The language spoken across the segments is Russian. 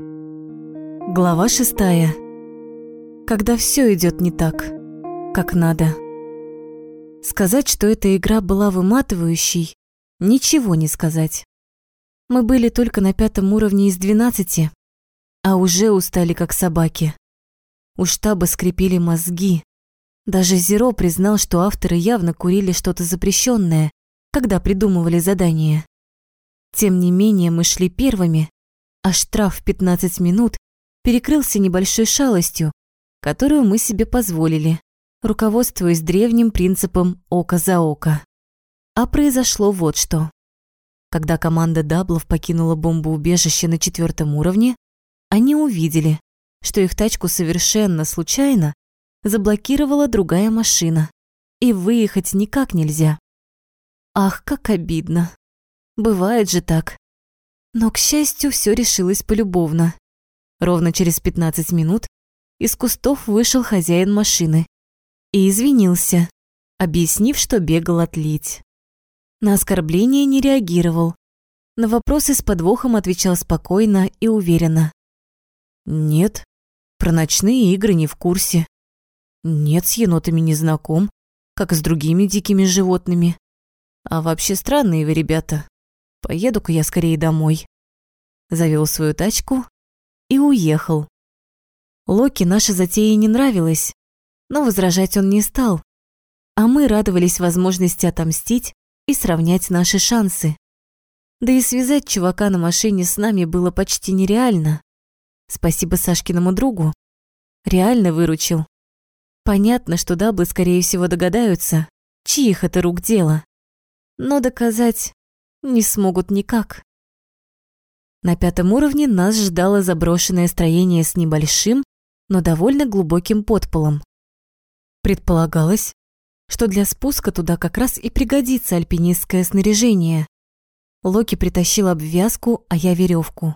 Глава шестая. Когда все идет не так, как надо. Сказать, что эта игра была выматывающей, ничего не сказать. Мы были только на пятом уровне из двенадцати, а уже устали как собаки. У штаба скрипели мозги. Даже Зеро признал, что авторы явно курили что-то запрещенное, когда придумывали задание. Тем не менее, мы шли первыми, а штраф в 15 минут перекрылся небольшой шалостью, которую мы себе позволили, руководствуясь древним принципом «око за око». А произошло вот что. Когда команда Даблов покинула бомбоубежище на четвертом уровне, они увидели, что их тачку совершенно случайно заблокировала другая машина, и выехать никак нельзя. Ах, как обидно. Бывает же так. Но, к счастью, все решилось полюбовно. Ровно через 15 минут из кустов вышел хозяин машины и извинился, объяснив, что бегал отлить. На оскорбление не реагировал, на вопросы с подвохом отвечал спокойно и уверенно. «Нет, про ночные игры не в курсе. Нет, с енотами не знаком, как с другими дикими животными. А вообще странные вы ребята. Поеду-ка я скорее домой». Завел свою тачку и уехал. Локи наша затея не нравилась, но возражать он не стал. А мы радовались возможности отомстить и сравнять наши шансы. Да и связать чувака на машине с нами было почти нереально. Спасибо Сашкиному другу. Реально выручил. Понятно, что даблы, скорее всего, догадаются, чьих это рук дело. Но доказать не смогут никак. На пятом уровне нас ждало заброшенное строение с небольшим, но довольно глубоким подполом. Предполагалось, что для спуска туда как раз и пригодится альпинистское снаряжение. Локи притащил обвязку, а я веревку.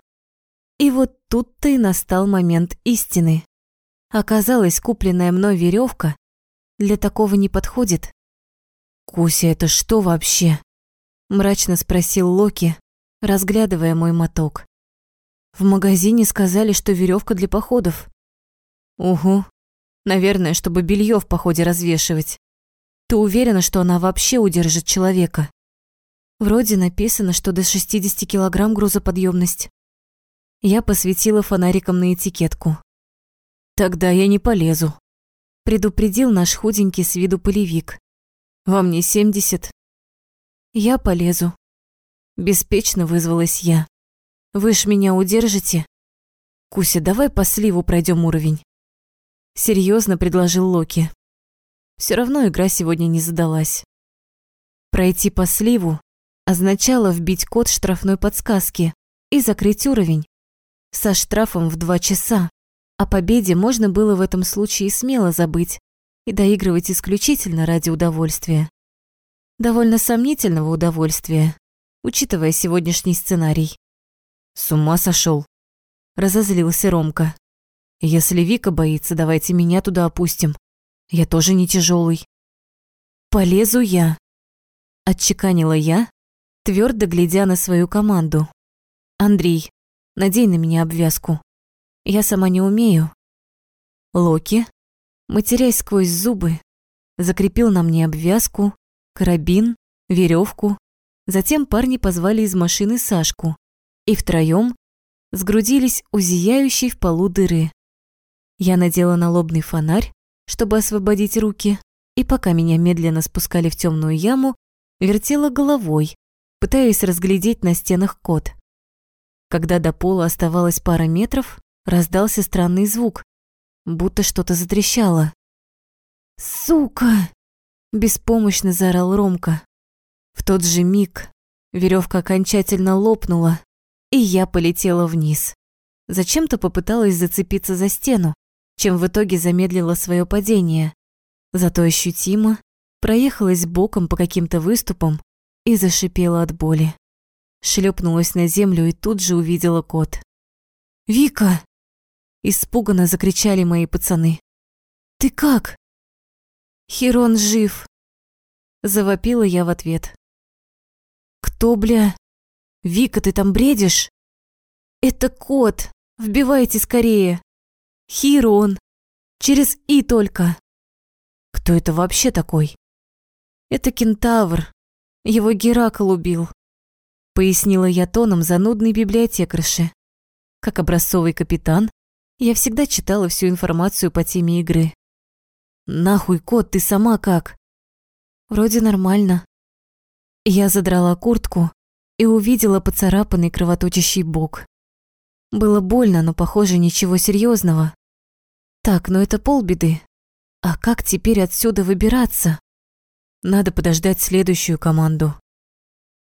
И вот тут-то и настал момент истины. Оказалось, купленная мной веревка для такого не подходит. «Куся, это что вообще?» Мрачно спросил Локи, разглядывая мой моток. В магазине сказали, что веревка для походов. Угу. Наверное, чтобы белье в походе развешивать. Ты уверена, что она вообще удержит человека? Вроде написано, что до 60 килограмм грузоподъемность. Я посветила фонариком на этикетку. Тогда я не полезу. Предупредил наш худенький с виду полевик. Вам не 70. Я полезу. Беспечно вызвалась я. Вы ж меня удержите? Куся, давай по сливу пройдем уровень. Серьезно предложил Локи. Все равно игра сегодня не задалась. Пройти по сливу означало вбить код штрафной подсказки и закрыть уровень. Со штрафом в два часа. О победе можно было в этом случае смело забыть и доигрывать исключительно ради удовольствия. Довольно сомнительного удовольствия, учитывая сегодняшний сценарий. С ума сошел. Разозлился Ромка. Если Вика боится, давайте меня туда опустим. Я тоже не тяжелый. Полезу я. Отчеканила я, твердо глядя на свою команду. Андрей, надень на меня обвязку. Я сама не умею. Локи, матерясь сквозь зубы, закрепил на мне обвязку, карабин, веревку Затем парни позвали из машины Сашку, и втроем сгрудились у зияющей в полу дыры. Я надела налобный фонарь, чтобы освободить руки, и пока меня медленно спускали в темную яму, вертела головой, пытаясь разглядеть на стенах код. Когда до пола оставалось пара метров, раздался странный звук, будто что-то затрещало. «Сука!» – беспомощно заорал Ромка. В тот же миг веревка окончательно лопнула, и я полетела вниз. Зачем-то попыталась зацепиться за стену, чем в итоге замедлила свое падение. Зато ощутимо проехалась боком по каким-то выступам и зашипела от боли. Шлепнулась на землю и тут же увидела кот. «Вика!» Испуганно закричали мои пацаны. «Ты как?» «Херон жив!» Завопила я в ответ. «Кто, бля? Вика, ты там бредишь?» «Это кот, Вбивайте скорее. Хирон. Через «и» только. Кто это вообще такой? Это кентавр. Его Геракл убил. Пояснила я тоном занудной библиотекарши. Как образцовый капитан, я всегда читала всю информацию по теме игры. Нахуй, кот, ты сама как? Вроде нормально. Я задрала куртку и увидела поцарапанный кровоточащий бок. Было больно, но, похоже, ничего серьезного. Так, но это полбеды. А как теперь отсюда выбираться? Надо подождать следующую команду.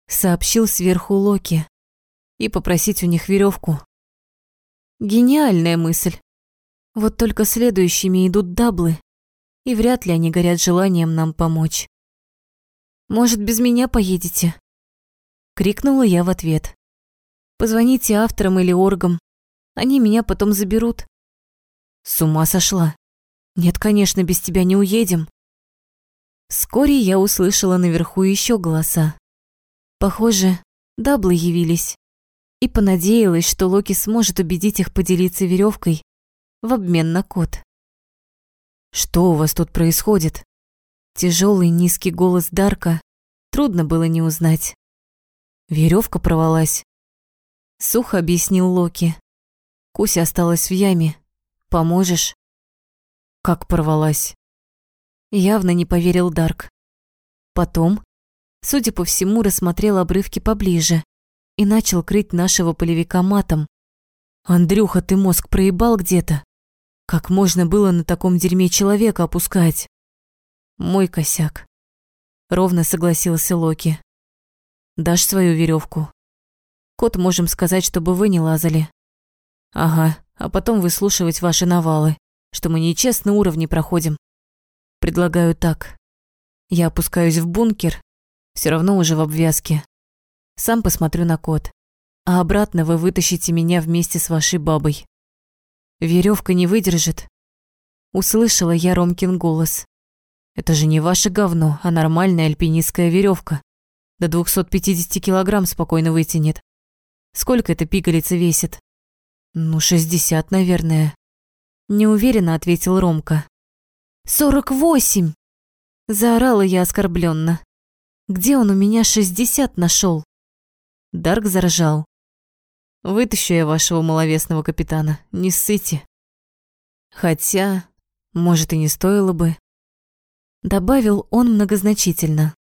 Сообщил сверху Локи. И попросить у них веревку. Гениальная мысль. Вот только следующими идут даблы, и вряд ли они горят желанием нам помочь. Может, без меня поедете?» Крикнула я в ответ. «Позвоните авторам или оргам. Они меня потом заберут». С ума сошла. Нет, конечно, без тебя не уедем. Вскоре я услышала наверху еще голоса. Похоже, даблы явились. И понадеялась, что Локи сможет убедить их поделиться веревкой в обмен на код. «Что у вас тут происходит?» Тяжелый низкий голос Дарка трудно было не узнать. Веревка порвалась. Сухо объяснил Локи. Куся осталась в яме. Поможешь? Как порвалась? Явно не поверил Дарк. Потом, судя по всему, рассмотрел обрывки поближе и начал крыть нашего полевика матом. «Андрюха, ты мозг проебал где-то? Как можно было на таком дерьме человека опускать?» Мой косяк. Ровно согласился Локи. Дашь свою веревку. Кот можем сказать, чтобы вы не лазали. Ага, а потом выслушивать ваши навалы, что мы нечестно уровни проходим. Предлагаю так. Я опускаюсь в бункер, все равно уже в обвязке. Сам посмотрю на кот, а обратно вы вытащите меня вместе с вашей бабой. Веревка не выдержит. Услышала я Ромкин голос. Это же не ваше говно, а нормальная альпинистская веревка. До 250 килограмм спокойно вытянет. Сколько эта пигалица весит? Ну, 60, наверное. Неуверенно ответил Ромка. «Сорок восемь!» Заорала я оскорбленно. «Где он у меня 60 нашел? Дарк заржал. «Вытащу я вашего маловесного капитана, не ссыте». Хотя, может, и не стоило бы. Добавил он многозначительно.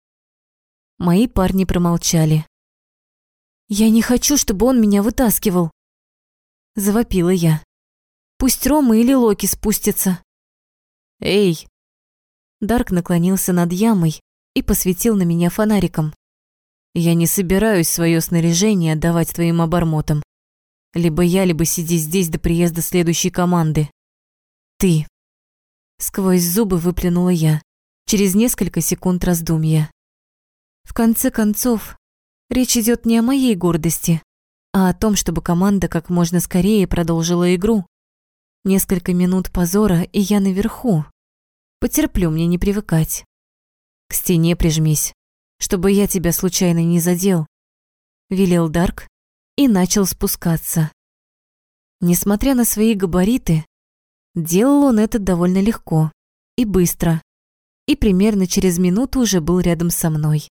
Мои парни промолчали. «Я не хочу, чтобы он меня вытаскивал!» Завопила я. «Пусть Рома или Локи спустятся!» «Эй!» Дарк наклонился над ямой и посветил на меня фонариком. «Я не собираюсь свое снаряжение отдавать твоим обормотам. Либо я, либо сиди здесь до приезда следующей команды. Ты!» Сквозь зубы выплюнула я через несколько секунд раздумья. В конце концов, речь идет не о моей гордости, а о том, чтобы команда как можно скорее продолжила игру. Несколько минут позора, и я наверху. Потерплю, мне не привыкать. К стене прижмись, чтобы я тебя случайно не задел. Велел Дарк и начал спускаться. Несмотря на свои габариты, делал он это довольно легко и быстро и примерно через минуту уже был рядом со мной.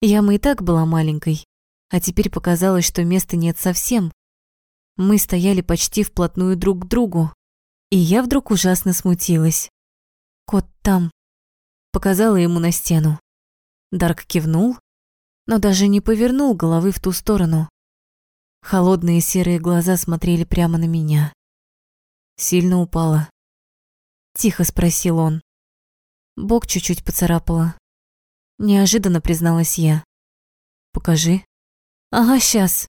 Яма и так была маленькой, а теперь показалось, что места нет совсем. Мы стояли почти вплотную друг к другу, и я вдруг ужасно смутилась. «Кот там», — показала ему на стену. Дарк кивнул, но даже не повернул головы в ту сторону. Холодные серые глаза смотрели прямо на меня. Сильно упала. Тихо спросил он. Бок чуть-чуть поцарапала. Неожиданно призналась я. Покажи. Ага, сейчас.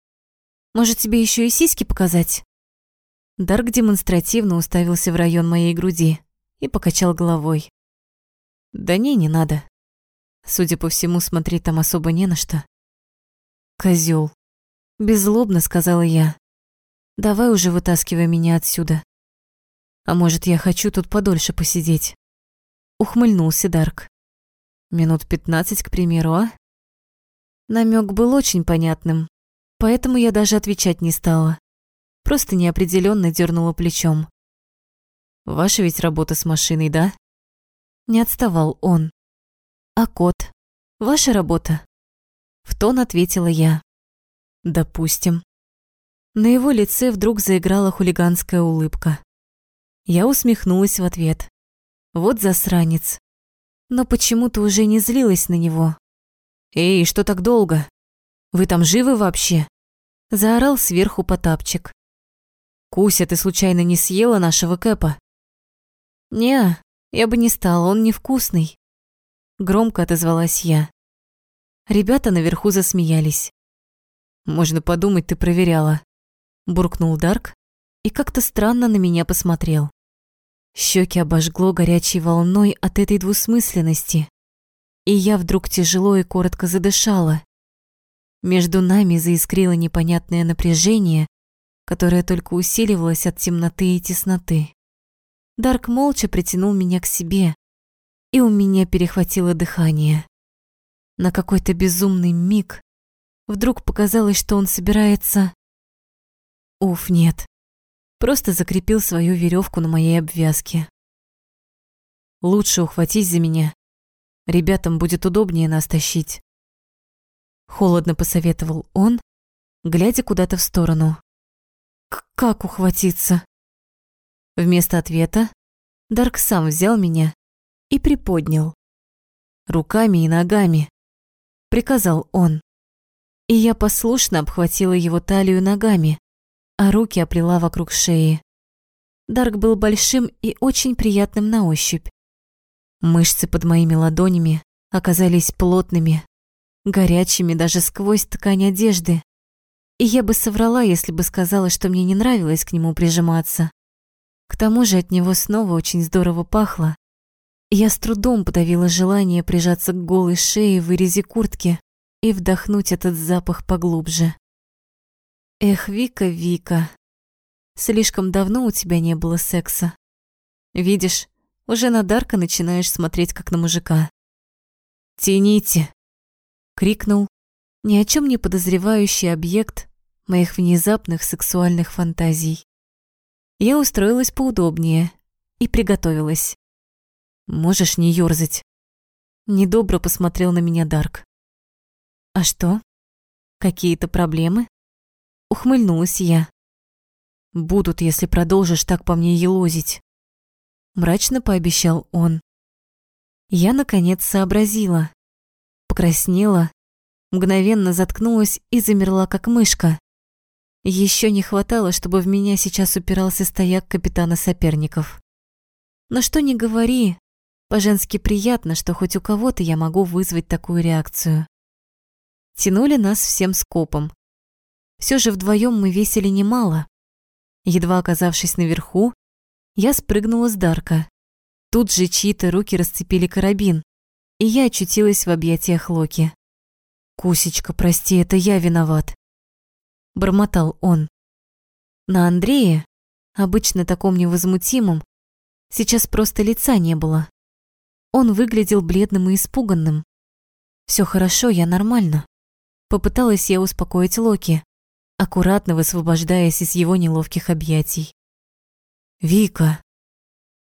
Может, тебе еще и сиськи показать? Дарк демонстративно уставился в район моей груди и покачал головой. Да не, не надо. Судя по всему, смотреть там особо не на что. Козёл. Беззлобно сказала я. Давай уже вытаскивай меня отсюда. А может, я хочу тут подольше посидеть ухмыльнулся Дарк. Минут пятнадцать, к примеру, а? Намек был очень понятным, поэтому я даже отвечать не стала. просто неопределенно дернула плечом. Ваша ведь работа с машиной, да? Не отставал он. А кот? Ваша работа? В тон ответила я. Допустим. На его лице вдруг заиграла хулиганская улыбка. Я усмехнулась в ответ. Вот засранец. Но почему-то уже не злилась на него. «Эй, что так долго? Вы там живы вообще?» Заорал сверху Потапчик. «Куся, ты случайно не съела нашего Кэпа?» «Не, я бы не стала, он невкусный», — громко отозвалась я. Ребята наверху засмеялись. «Можно подумать, ты проверяла», — буркнул Дарк и как-то странно на меня посмотрел. Щеки обожгло горячей волной от этой двусмысленности, и я вдруг тяжело и коротко задышала. Между нами заискрило непонятное напряжение, которое только усиливалось от темноты и тесноты. Дарк молча притянул меня к себе, и у меня перехватило дыхание. На какой-то безумный миг вдруг показалось, что он собирается... Уф, нет. Просто закрепил свою веревку на моей обвязке. Лучше ухватись за меня. Ребятам будет удобнее нас тащить. Холодно посоветовал он, глядя куда-то в сторону. К как ухватиться? Вместо ответа Дарк сам взял меня и приподнял. Руками и ногами, приказал он. И я послушно обхватила его талию ногами, а руки оплела вокруг шеи. Дарк был большим и очень приятным на ощупь. Мышцы под моими ладонями оказались плотными, горячими даже сквозь ткань одежды. И я бы соврала, если бы сказала, что мне не нравилось к нему прижиматься. К тому же от него снова очень здорово пахло. Я с трудом подавила желание прижаться к голой шее в вырезе куртки и вдохнуть этот запах поглубже. Эх, Вика, Вика, слишком давно у тебя не было секса. Видишь, уже на Дарка начинаешь смотреть как на мужика. «Тяните!» — крикнул ни о чем не подозревающий объект моих внезапных сексуальных фантазий. Я устроилась поудобнее и приготовилась. «Можешь не ёрзать?» Недобро посмотрел на меня Дарк. «А что? Какие-то проблемы?» Ухмыльнулась я. «Будут, если продолжишь так по мне елозить», мрачно пообещал он. Я, наконец, сообразила. Покраснела, мгновенно заткнулась и замерла, как мышка. Еще не хватало, чтобы в меня сейчас упирался стояк капитана соперников. Но что ни говори, по-женски приятно, что хоть у кого-то я могу вызвать такую реакцию. Тянули нас всем скопом. Все же вдвоем мы весили немало. Едва оказавшись наверху, я спрыгнула с Дарка. Тут же чьи-то руки расцепили карабин, и я очутилась в объятиях Локи. «Кусечка, прости, это я виноват бормотал он. На Андрее, обычно таком невозмутимом, сейчас просто лица не было. Он выглядел бледным и испуганным. Все хорошо, я нормально. Попыталась я успокоить Локи, аккуратно высвобождаясь из его неловких объятий. «Вика!»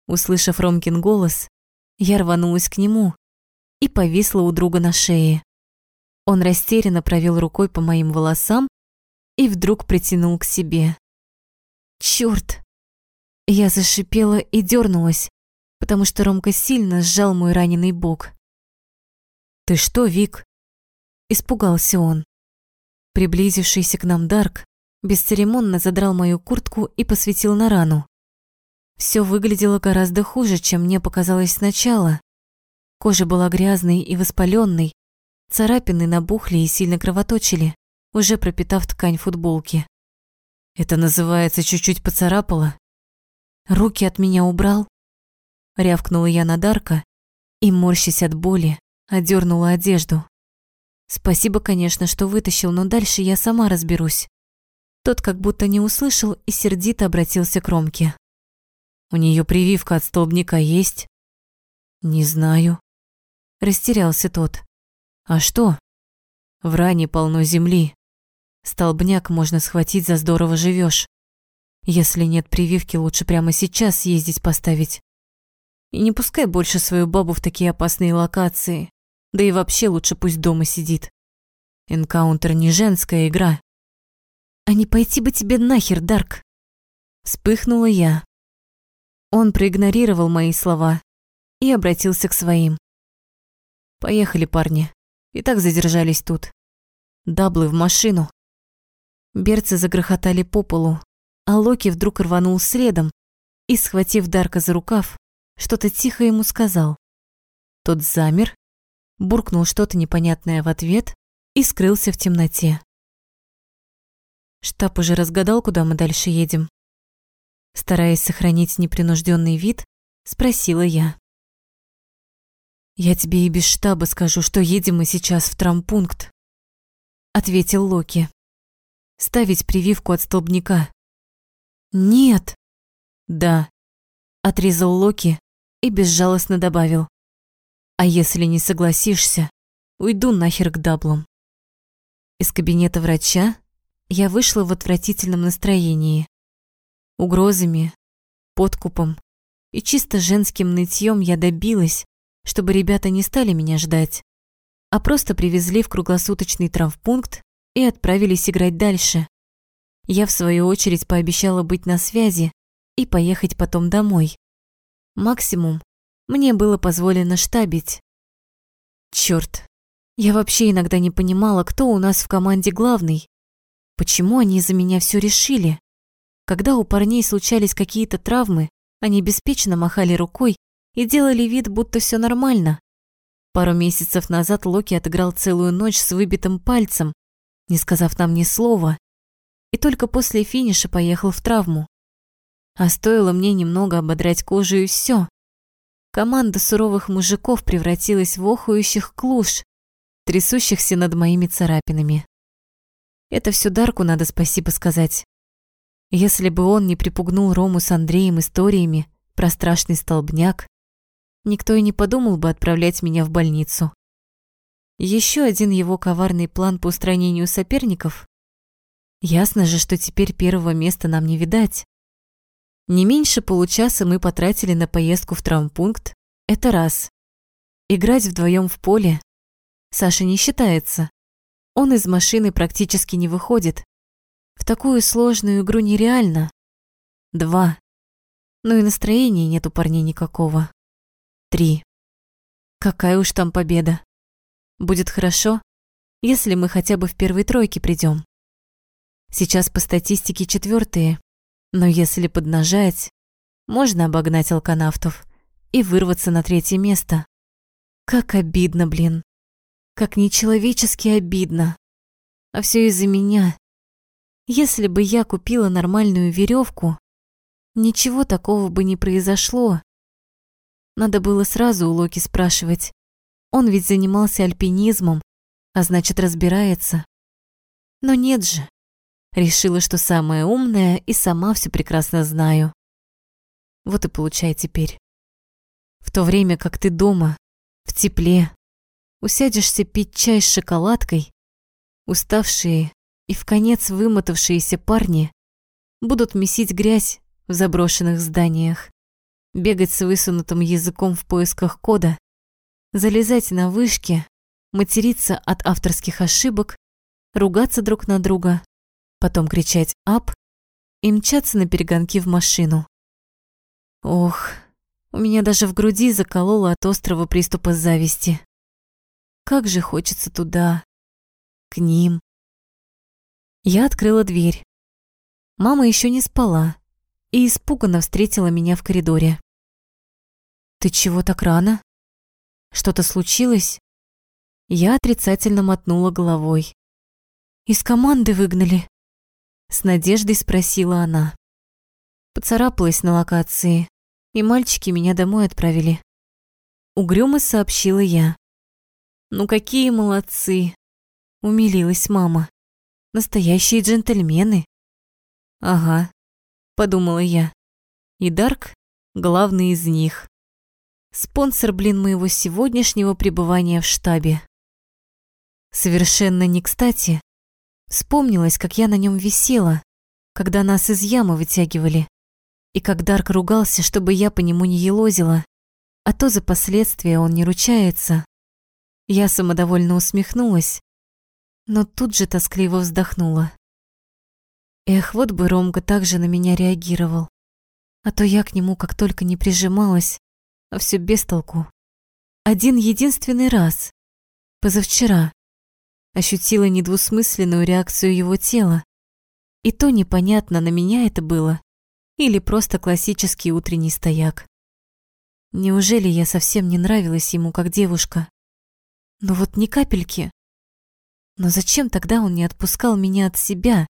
Услышав Ромкин голос, я рванулась к нему и повисла у друга на шее. Он растерянно провел рукой по моим волосам и вдруг притянул к себе. Чёрт! Я зашипела и дернулась, потому что Ромка сильно сжал мой раненый бок. «Ты что, Вик?» Испугался он. Приблизившийся к нам Дарк бесцеремонно задрал мою куртку и посветил на рану. Все выглядело гораздо хуже, чем мне показалось сначала. Кожа была грязной и воспаленной, царапины набухли и сильно кровоточили уже пропитав ткань футболки. Это называется чуть-чуть поцарапало. Руки от меня убрал. Рявкнула я на Дарка и, морщась от боли, одернула одежду. Спасибо, конечно, что вытащил, но дальше я сама разберусь. Тот как будто не услышал и сердито обратился к Ромке. У нее прививка от столбняка есть? Не знаю. Растерялся тот. А что? В ране полно земли. Столбняк можно схватить за здорово живешь. Если нет прививки, лучше прямо сейчас съездить поставить. И не пускай больше свою бабу в такие опасные локации. Да и вообще лучше пусть дома сидит. Энкаунтер не женская игра. А не пойти бы тебе нахер, Дарк. Вспыхнула я. Он проигнорировал мои слова и обратился к своим. Поехали, парни. И так задержались тут. Даблы в машину. Берцы загрохотали по полу, а Локи вдруг рванул следом и, схватив Дарка за рукав, что-то тихо ему сказал. Тот замер, буркнул что-то непонятное в ответ и скрылся в темноте. Штаб уже разгадал, куда мы дальше едем. Стараясь сохранить непринужденный вид, спросила я. «Я тебе и без штаба скажу, что едем мы сейчас в травмпункт», ответил Локи. «Ставить прививку от столбняка». «Нет». «Да», отрезал Локи и безжалостно добавил. «А если не согласишься, уйду нахер к даблам». Из кабинета врача я вышла в отвратительном настроении. Угрозами, подкупом и чисто женским нытьем я добилась, чтобы ребята не стали меня ждать, а просто привезли в круглосуточный травмпункт и отправились играть дальше. Я, в свою очередь, пообещала быть на связи и поехать потом домой. Максимум мне было позволено штабить. Чёрт, я вообще иногда не понимала, кто у нас в команде главный. Почему они за меня все решили? Когда у парней случались какие-то травмы, они беспечно махали рукой и делали вид, будто все нормально. Пару месяцев назад Локи отыграл целую ночь с выбитым пальцем, не сказав нам ни слова, и только после финиша поехал в травму. А стоило мне немного ободрать кожу и все. Команда суровых мужиков превратилась в охующих клуш, трясущихся над моими царапинами. Это все Дарку надо спасибо сказать. Если бы он не припугнул Рому с Андреем историями про страшный столбняк, никто и не подумал бы отправлять меня в больницу. Еще один его коварный план по устранению соперников. Ясно же, что теперь первого места нам не видать. Не меньше получаса мы потратили на поездку в травмпункт. Это раз. Играть вдвоем в поле. Саша не считается. Он из машины практически не выходит. В такую сложную игру нереально. Два. Ну и настроения нет у парней никакого. Три. Какая уж там победа. Будет хорошо, если мы хотя бы в первой тройке придем. Сейчас по статистике четвертые, но если поднажать, можно обогнать алканавтов и вырваться на третье место. Как обидно, блин. Как нечеловечески обидно. А все из-за меня. Если бы я купила нормальную веревку, ничего такого бы не произошло. Надо было сразу у Локи спрашивать. Он ведь занимался альпинизмом, а значит, разбирается. Но нет же. Решила, что самая умная и сама все прекрасно знаю. Вот и получай теперь. В то время как ты дома, в тепле, усядешься пить чай с шоколадкой, уставшие и в конец вымотавшиеся парни будут месить грязь в заброшенных зданиях бегать с высунутым языком в поисках кода, залезать на вышки, материться от авторских ошибок, ругаться друг на друга, потом кричать «ап» и мчаться на перегонки в машину. Ох, у меня даже в груди закололо от острого приступа зависти. Как же хочется туда, к ним. Я открыла дверь. Мама еще не спала и испуганно встретила меня в коридоре. «Ты чего так рано? Что-то случилось?» Я отрицательно мотнула головой. «Из команды выгнали?» С надеждой спросила она. Поцарапалась на локации, и мальчики меня домой отправили. Угрюмо сообщила я. «Ну какие молодцы!» Умилилась мама. «Настоящие джентльмены!» «Ага», — подумала я. И Дарк — главный из них. Спонсор, блин, моего сегодняшнего пребывания в штабе. Совершенно не кстати. Вспомнилось, как я на нем висела, когда нас из ямы вытягивали, и как Дарк ругался, чтобы я по нему не елозила, а то за последствия он не ручается. Я самодовольно усмехнулась, но тут же тоскливо вздохнула. Эх, вот бы Ромка также на меня реагировал. А то я к нему как только не прижималась, а все без толку. Один единственный раз, позавчера, ощутила недвусмысленную реакцию его тела. И то непонятно, на меня это было или просто классический утренний стояк. Неужели я совсем не нравилась ему как девушка? Но вот ни капельки. Но зачем тогда он не отпускал меня от себя?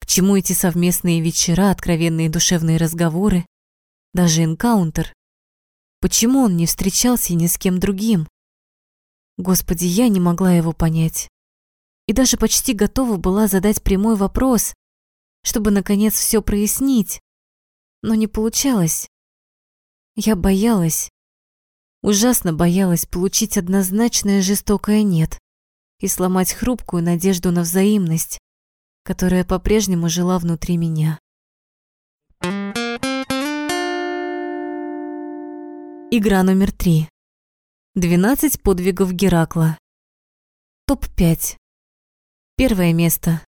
К чему эти совместные вечера, откровенные душевные разговоры, даже энкаунтер? Почему он не встречался ни с кем другим? Господи, я не могла его понять. И даже почти готова была задать прямой вопрос, чтобы наконец все прояснить. Но не получалось. Я боялась, ужасно боялась получить однозначное жестокое «нет» и сломать хрупкую надежду на взаимность которая по-прежнему жила внутри меня. Игра номер три. 12 подвигов Геракла. Топ-5. Первое место.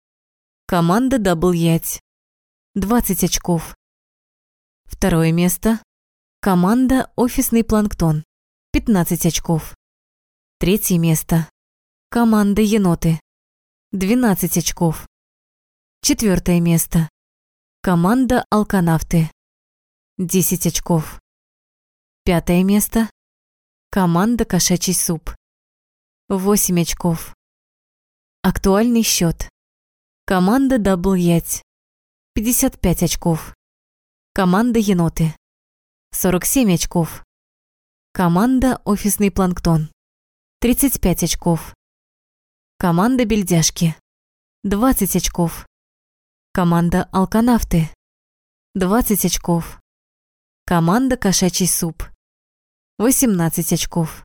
Команда Дабл Ять. 20 очков. Второе место. Команда Офисный Планктон. 15 очков. Третье место. Команда Еноты. 12 очков. Четвертое место. Команда «Алканавты». 10 очков. Пятое место. Команда «Кошачий суп». 8 очков. Актуальный счет. Команда «Double Ять». 55 очков. Команда «Еноты». 47 очков. Команда «Офисный планктон». 35 очков. Команда «Бельдяшки». 20 очков. Команда «Алканавты» 20 очков. Команда «Кошачий суп» 18 очков.